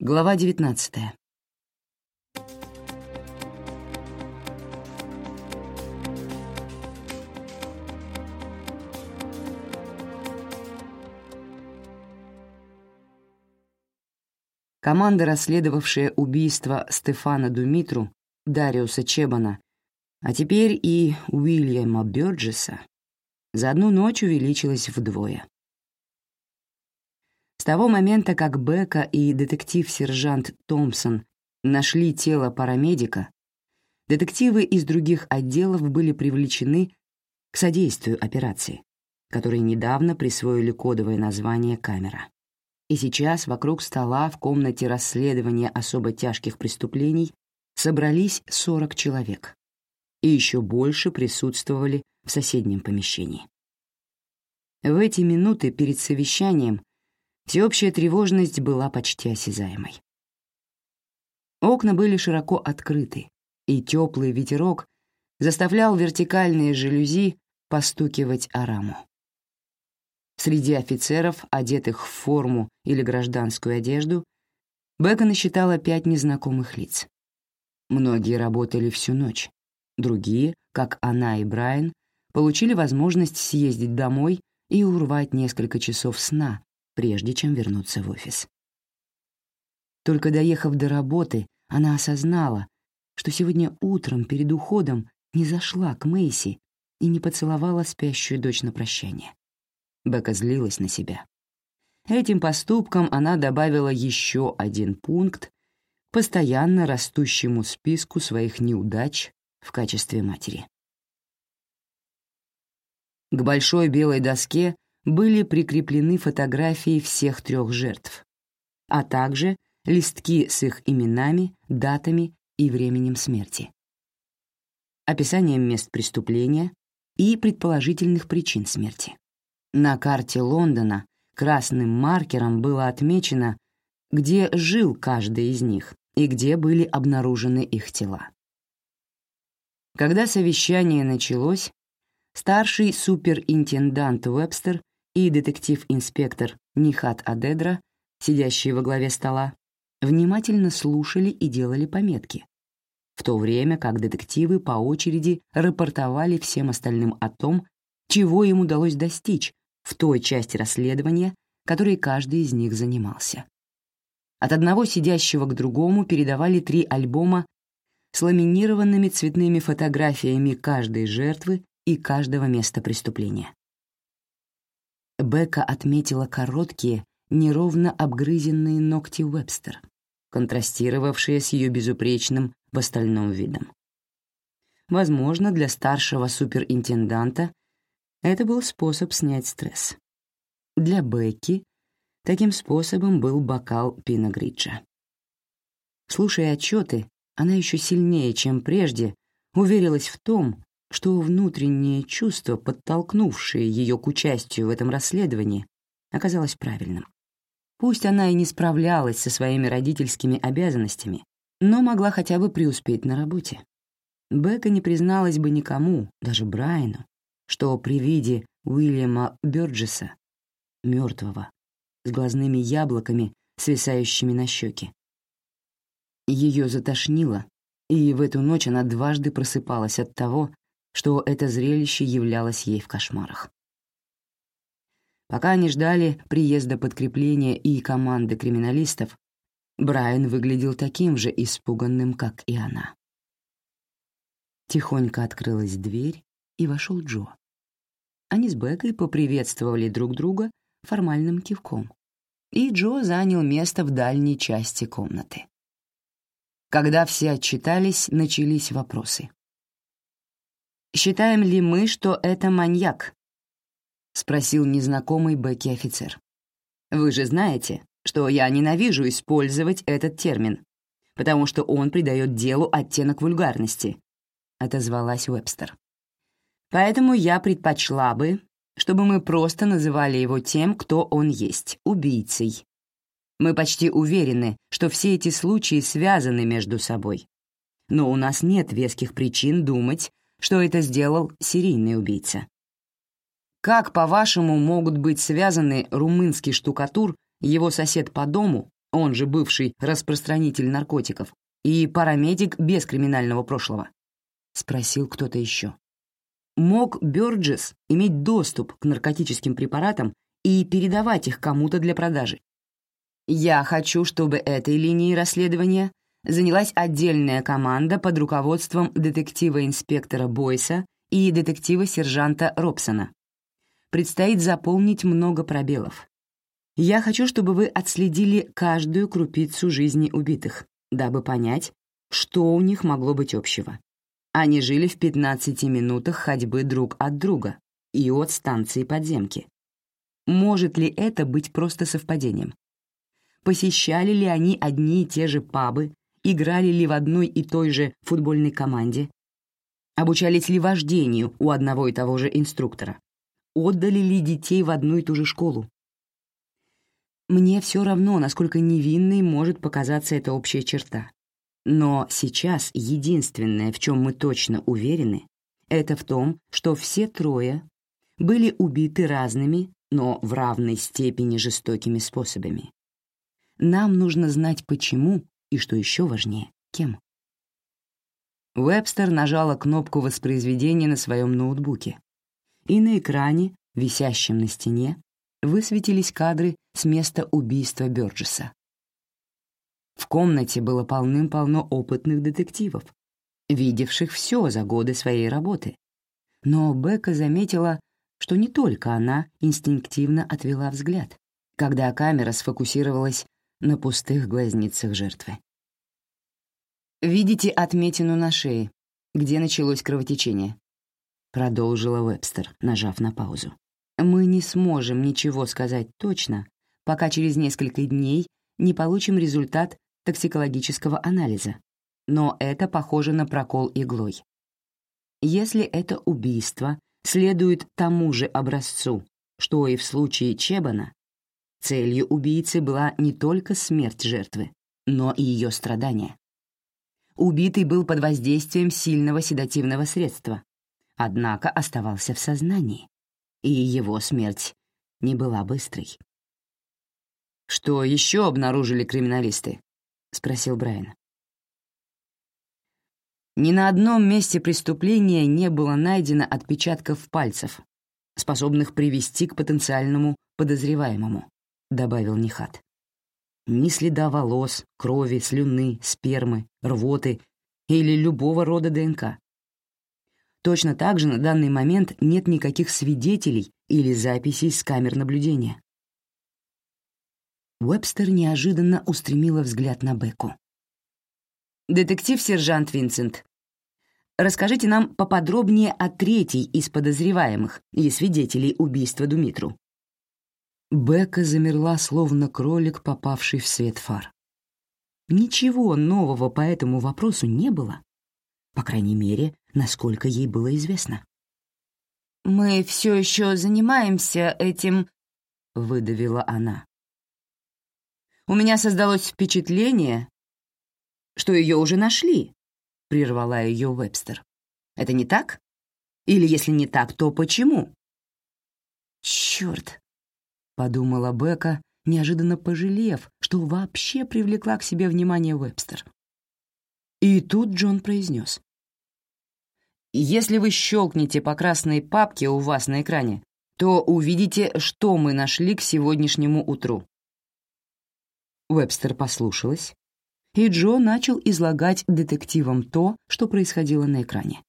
Глава 19 Команда, расследовавшая убийство Стефана Думитру, Дариуса Чебана, а теперь и Уильяма Бёрджеса, за одну ночь увеличилась вдвое. С того момента, как Бека и детектив-сержант Томпсон нашли тело парамедика, детективы из других отделов были привлечены к содействию операции, которой недавно присвоили кодовое название «Камера». И сейчас вокруг стола в комнате расследования особо тяжких преступлений собрались 40 человек, и еще больше присутствовали в соседнем помещении. В эти минуты перед совещанием всеобщая тревожность была почти осязаемой. Окна были широко открыты, и теплый ветерок заставлял вертикальные жалюзи постукивать о раму. Среди офицеров, одетых в форму или гражданскую одежду, Бека насчитала пять незнакомых лиц. Многие работали всю ночь, другие, как она и Брайан, получили возможность съездить домой и урвать несколько часов сна, прежде чем вернуться в офис. Только доехав до работы, она осознала, что сегодня утром перед уходом не зашла к Мэйси и не поцеловала спящую дочь на прощание. Бека злилась на себя. Этим поступком она добавила еще один пункт постоянно растущему списку своих неудач в качестве матери. К большой белой доске были прикреплены фотографии всех трех жертв, а также листки с их именами, датами и временем смерти, описанием мест преступления и предположительных причин смерти. На карте Лондона красным маркером было отмечено, где жил каждый из них и где были обнаружены их тела. Когда совещание началось, старший суперинтендант Уэбстер и детектив-инспектор Нихат Адедра, сидящие во главе стола, внимательно слушали и делали пометки, в то время как детективы по очереди рапортовали всем остальным о том, чего им удалось достичь в той части расследования, которой каждый из них занимался. От одного сидящего к другому передавали три альбома с ламинированными цветными фотографиями каждой жертвы и каждого места преступления. Бека отметила короткие, неровно обгрызенные ногти Вебстер, контрастировавшие с ее безупречным в остальном видом. Возможно, для старшего суперинтенданта это был способ снять стресс. Для Бекки таким способом был бокал пиногриджа. Слушая отчеты, она еще сильнее, чем прежде, уверилась в том, что внутреннее чувство, подтолкнувшее ее к участию в этом расследовании, оказалось правильным. Пусть она и не справлялась со своими родительскими обязанностями, но могла хотя бы преуспеть на работе. Бека не призналась бы никому, даже Брайану, что при виде Уильяма Бёрджеса, мертвого, с глазными яблоками, свисающими на щеки. Ее затошнило, и в эту ночь она дважды просыпалась от того, что это зрелище являлось ей в кошмарах. Пока они ждали приезда подкрепления и команды криминалистов, Брайан выглядел таким же испуганным, как и она. Тихонько открылась дверь, и вошел Джо. Они с Бекой поприветствовали друг друга формальным кивком, и Джо занял место в дальней части комнаты. Когда все отчитались, начались вопросы. «Считаем ли мы, что это маньяк?» — спросил незнакомый Бекки офицер. «Вы же знаете, что я ненавижу использовать этот термин, потому что он придает делу оттенок вульгарности», — отозвалась Уэбстер. Поэтому я предпочла бы, чтобы мы просто называли его тем, кто он есть — убийцей. Мы почти уверены, что все эти случаи связаны между собой. Но у нас нет веских причин думать, что это сделал серийный убийца. Как, по-вашему, могут быть связаны румынский штукатур, его сосед по дому он же бывший распространитель наркотиков, и парамедик без криминального прошлого? Спросил кто-то еще. Мог Бёрджес иметь доступ к наркотическим препаратам и передавать их кому-то для продажи? Я хочу, чтобы этой линией расследования занялась отдельная команда под руководством детектива-инспектора Бойса и детектива-сержанта Робсона. Предстоит заполнить много пробелов. Я хочу, чтобы вы отследили каждую крупицу жизни убитых, дабы понять, что у них могло быть общего. Они жили в 15 минутах ходьбы друг от друга и от станции подземки. Может ли это быть просто совпадением? Посещали ли они одни и те же пабы, играли ли в одной и той же футбольной команде, обучались ли вождению у одного и того же инструктора, отдали ли детей в одну и ту же школу, мне все равно, насколько невинной может показаться эта общая черта. Но сейчас единственное, в чем мы точно уверены, это в том, что все трое были убиты разными, но в равной степени жестокими способами. Нам нужно знать почему и, что еще важнее, кем. Вебстер нажала кнопку воспроизведения на своем ноутбуке, и на экране, висящем на стене, высветились кадры с места убийства Бёрджеса. В комнате было полным-полно опытных детективов, видевших все за годы своей работы. Но Бека заметила, что не только она инстинктивно отвела взгляд, когда камера сфокусировалась на пустых глазницах жертвы. «Видите отметину на шее, где началось кровотечение?» — продолжила Вебстер, нажав на паузу. Мы не сможем ничего сказать точно, пока через несколько дней не получим результат токсикологического анализа, но это похоже на прокол иглой. Если это убийство следует тому же образцу, что и в случае Чебана, целью убийцы была не только смерть жертвы, но и ее страдания. Убитый был под воздействием сильного седативного средства, однако оставался в сознании и его смерть не была быстрой. «Что еще обнаружили криминалисты?» — спросил Брайан. Ни на одном месте преступления не было найдено отпечатков пальцев, способных привести к потенциальному подозреваемому, — добавил Нихат. Ни следа волос, крови, слюны, спермы, рвоты или любого рода ДНК. Точно так же на данный момент нет никаких свидетелей или записей с камер наблюдения. Уэбстер неожиданно устремила взгляд на Беку. «Детектив-сержант Винсент, расскажите нам поподробнее о третьей из подозреваемых и свидетелей убийства Думитру». Бека замерла, словно кролик, попавший в свет фар. Ничего нового по этому вопросу не было. По крайней мере, насколько ей было известно. «Мы все еще занимаемся этим», — выдавила она. «У меня создалось впечатление, что ее уже нашли», — прервала ее Вебстер. «Это не так? Или если не так, то почему?» «Черт», — подумала Бека, неожиданно пожалев, что вообще привлекла к себе внимание Вебстер. И тут Джон произнес. Если вы щелкнете по красной папке у вас на экране, то увидите, что мы нашли к сегодняшнему утру. Вебстер послушалась, и Джо начал излагать детективам то, что происходило на экране.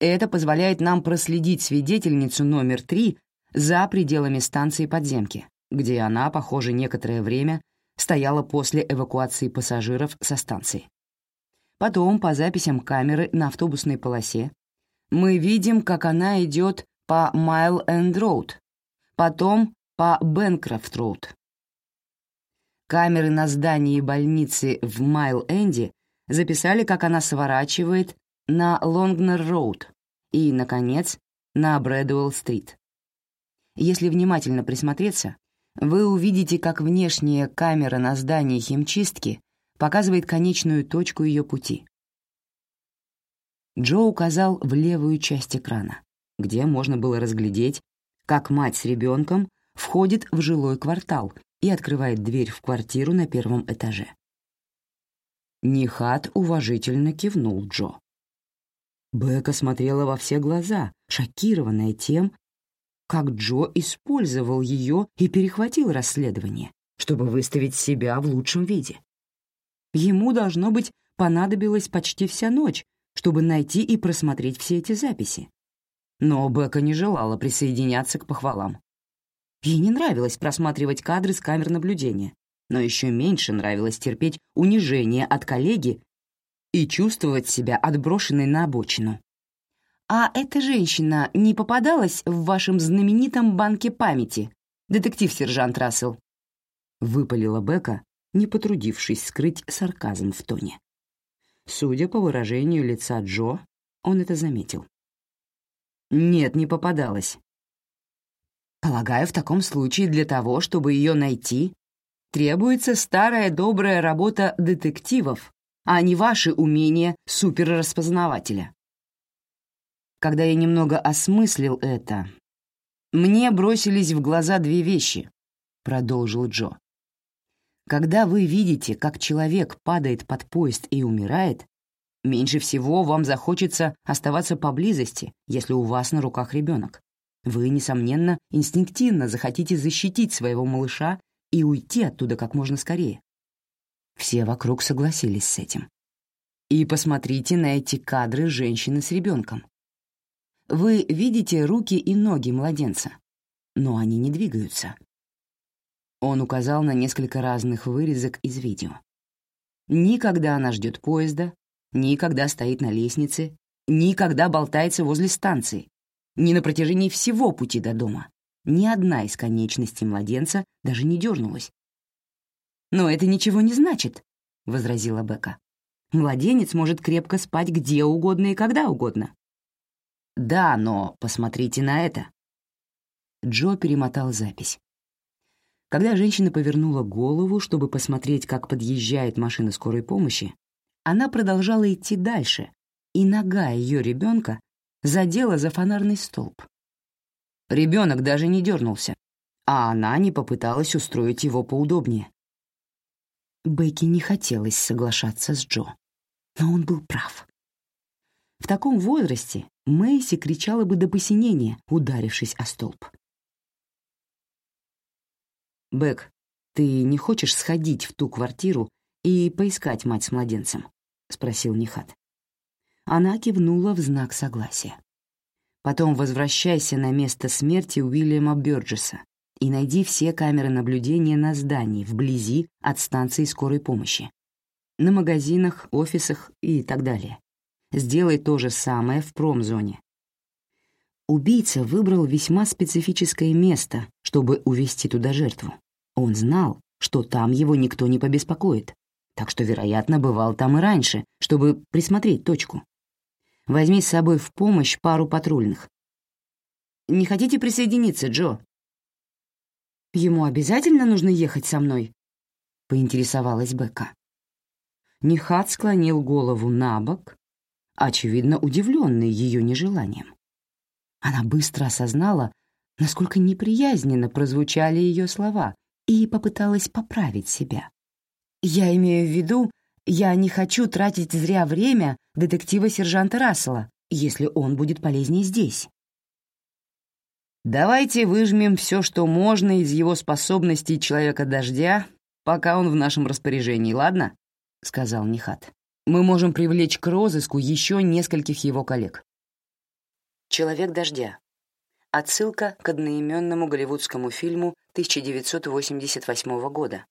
Это позволяет нам проследить свидетельницу номер три за пределами станции подземки, где она, похоже, некоторое время стояла после эвакуации пассажиров со станции. Потом, по записям камеры на автобусной полосе, мы видим, как она идет по Майл-Энд-Роуд, потом по Бэнкрофт-Роуд. Камеры на здании больницы в Майл-Энде записали, как она сворачивает на Лонгнор-Роуд и, наконец, на Брэдуэлл-Стрит. Если внимательно присмотреться, вы увидите, как внешняя камера на здании химчистки показывает конечную точку ее пути. Джо указал в левую часть экрана, где можно было разглядеть, как мать с ребенком входит в жилой квартал, и открывает дверь в квартиру на первом этаже. Нихат уважительно кивнул Джо. Бека смотрела во все глаза, шокированная тем, как Джо использовал ее и перехватил расследование, чтобы выставить себя в лучшем виде. Ему, должно быть, понадобилась почти вся ночь, чтобы найти и просмотреть все эти записи. Но Бека не желала присоединяться к похвалам. Ей не нравилось просматривать кадры с камер наблюдения, но еще меньше нравилось терпеть унижение от коллеги и чувствовать себя отброшенной на обочину. «А эта женщина не попадалась в вашем знаменитом банке памяти, детектив-сержант Рассел?» — выпалила Бека, не потрудившись скрыть сарказм в тоне. Судя по выражению лица Джо, он это заметил. «Нет, не попадалась». «Полагаю, в таком случае для того, чтобы ее найти, требуется старая добрая работа детективов, а не ваши умения суперраспознавателя». Когда я немного осмыслил это, мне бросились в глаза две вещи, — продолжил Джо. Когда вы видите, как человек падает под поезд и умирает, меньше всего вам захочется оставаться поблизости, если у вас на руках ребенок. Вы, несомненно, инстинктивно захотите защитить своего малыша и уйти оттуда как можно скорее. Все вокруг согласились с этим. И посмотрите на эти кадры женщины с ребенком. Вы видите руки и ноги младенца, но они не двигаются. Он указал на несколько разных вырезок из видео. Никогда она ждет поезда, никогда стоит на лестнице, никогда болтается возле станции, ни на протяжении всего пути до дома. Ни одна из конечностей младенца даже не дернулась. «Но это ничего не значит», — возразила Бека. «Младенец может крепко спать где угодно и когда угодно». «Да, но посмотрите на это». Джо перемотал запись. Когда женщина повернула голову, чтобы посмотреть, как подъезжает машина скорой помощи, она продолжала идти дальше, и нога ее ребенка задела за фонарный столб. Ребенок даже не дернулся, а она не попыталась устроить его поудобнее. Бекки не хотелось соглашаться с Джо, но он был прав. В таком возрасте Мэйси кричала бы до посинения, ударившись о столб. «Бэк, ты не хочешь сходить в ту квартиру и поискать мать с младенцем?» — спросил Нихат. Она кивнула в знак согласия. «Потом возвращайся на место смерти Уильяма Бёрджеса и найди все камеры наблюдения на здании вблизи от станции скорой помощи. На магазинах, офисах и так далее. Сделай то же самое в промзоне. Убийца выбрал весьма специфическое место, чтобы увести туда жертву. Он знал, что там его никто не побеспокоит, так что, вероятно, бывал там и раньше, чтобы присмотреть точку. Возьми с собой в помощь пару патрульных. «Не хотите присоединиться, Джо?» «Ему обязательно нужно ехать со мной?» — поинтересовалась Бека. Нихат склонил голову на бок, очевидно, удивленный ее нежеланием. Она быстро осознала, насколько неприязненно прозвучали ее слова, и попыталась поправить себя. «Я имею в виду, я не хочу тратить зря время детектива-сержанта Рассела, если он будет полезнее здесь». «Давайте выжмем все, что можно из его способностей Человека-дождя, пока он в нашем распоряжении, ладно?» — сказал Нихат. «Мы можем привлечь к розыску еще нескольких его коллег». «Человек дождя» Отсылка к одноименному голливудскому фильму 1988 года,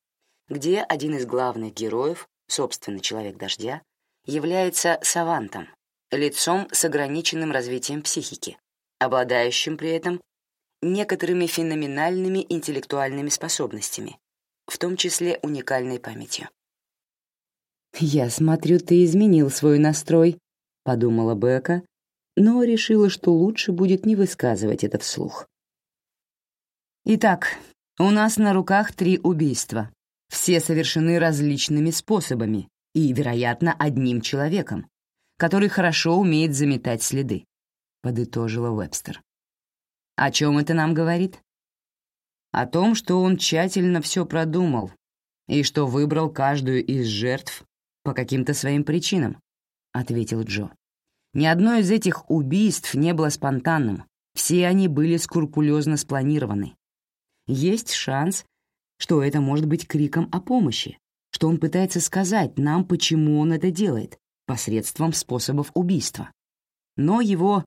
где один из главных героев, собственно, Человек Дождя, является савантом, лицом с ограниченным развитием психики, обладающим при этом некоторыми феноменальными интеллектуальными способностями, в том числе уникальной памятью. «Я смотрю, ты изменил свой настрой», — подумала Бека, но решила, что лучше будет не высказывать это вслух. Итак, у нас на руках три убийства. Все совершены различными способами и, вероятно, одним человеком, который хорошо умеет заметать следы, — подытожила Вебстер. О чем это нам говорит? О том, что он тщательно все продумал и что выбрал каждую из жертв по каким-то своим причинам, — ответил Джо. Ни одно из этих убийств не было спонтанным, все они были скрупулезно спланированы. Есть шанс, что это может быть криком о помощи, что он пытается сказать нам, почему он это делает, посредством способов убийства. Но его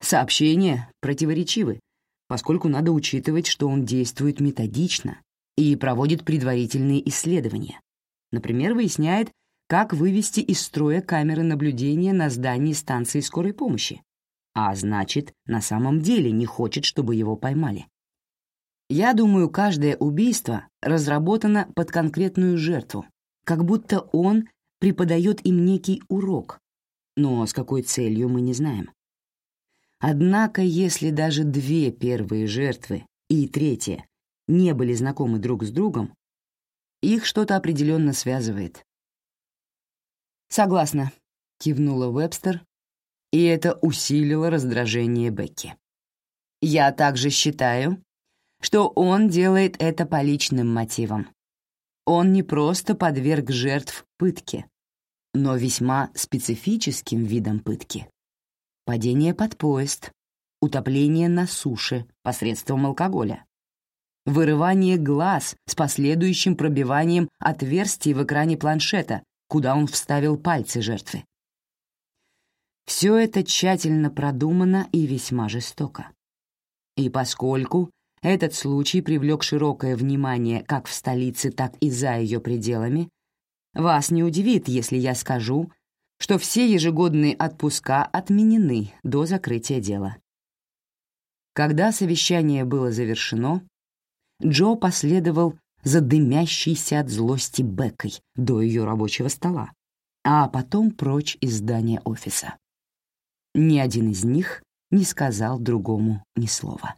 сообщения противоречивы, поскольку надо учитывать, что он действует методично и проводит предварительные исследования. Например, выясняет, как вывести из строя камеры наблюдения на здании станции скорой помощи, а значит, на самом деле не хочет, чтобы его поймали. Я думаю, каждое убийство разработано под конкретную жертву, как будто он преподает им некий урок, но с какой целью мы не знаем. Однако, если даже две первые жертвы и третья не были знакомы друг с другом, их что-то определенно связывает. «Согласна», — кивнула Вебстер, и это усилило раздражение Бекки. «Я также считаю, что он делает это по личным мотивам. Он не просто подверг жертв пытке, но весьма специфическим видом пытки. Падение под поезд, утопление на суше посредством алкоголя, вырывание глаз с последующим пробиванием отверстий в экране планшета, куда он вставил пальцы жертвы. Все это тщательно продумано и весьма жестоко. И поскольку этот случай привлек широкое внимание как в столице, так и за ее пределами, вас не удивит, если я скажу, что все ежегодные отпуска отменены до закрытия дела. Когда совещание было завершено, Джо последовал за дымящейся от злости Беккой до ее рабочего стола, а потом прочь из здания офиса. Ни один из них не сказал другому ни слова.